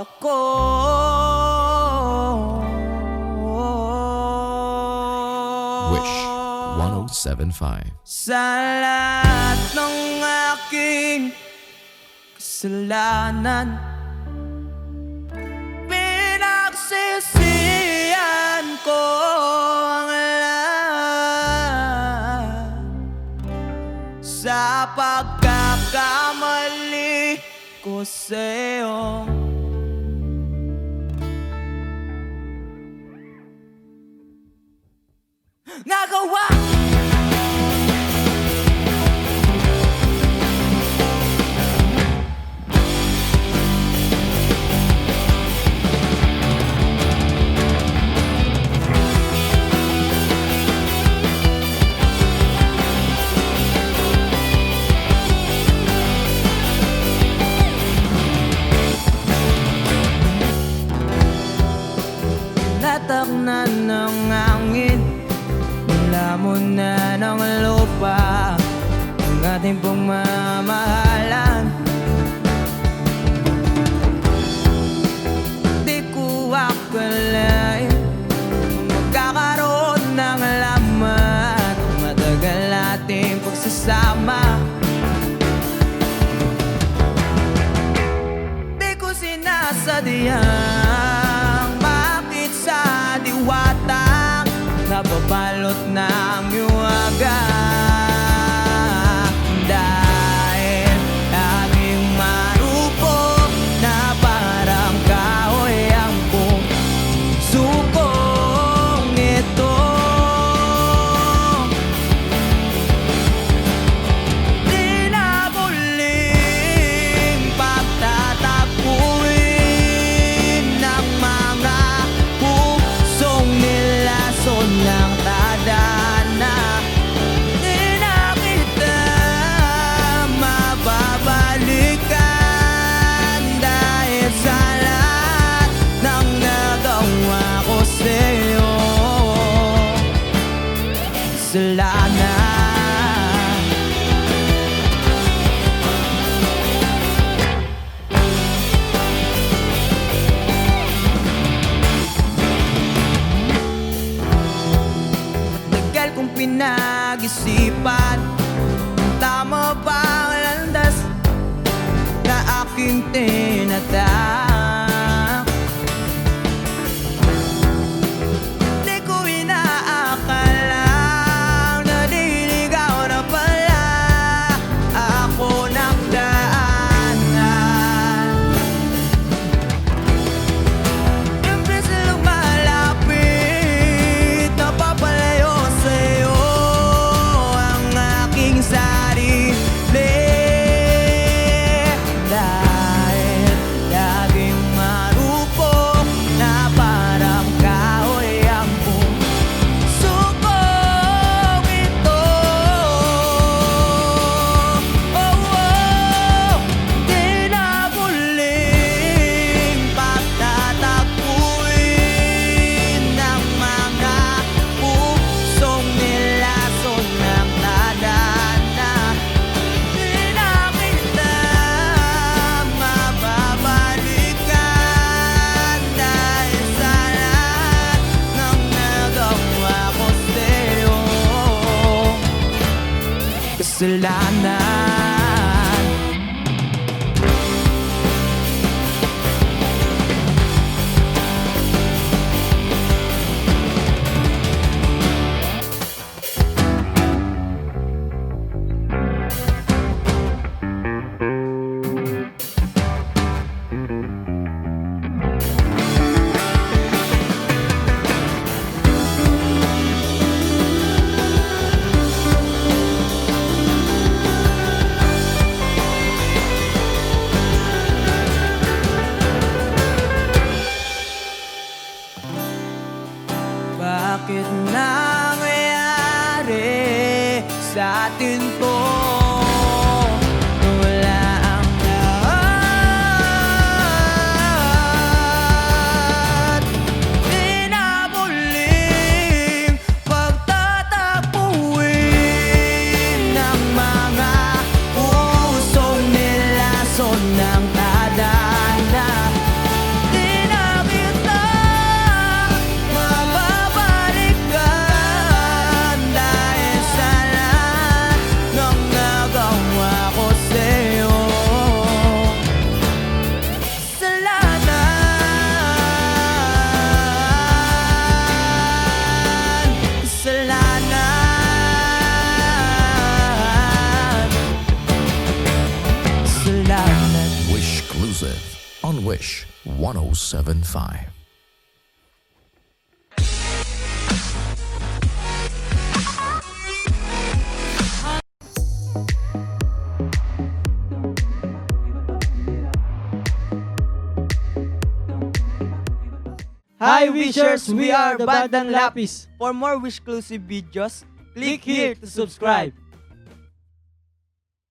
ako. Wish 107.5 Sa lahat ng aking kasalanan Pinagsisiyan ko ang lahat. Sa pagkakamali ko sa'yo 那个我。ating pagmamahalan Di ko akalain Magkakaroon ng lamat Matagal ating pagsasama. Di ko sinasadyang Bakit sa diwatang Nababalot na ang iwagan isipan Tama ba ang landas na aking tinatay? porcelana natin to. On Wish 1075. Hi Wishers, we are the Bandang Lapis. For more Wish-exclusive videos, Click here to subscribe.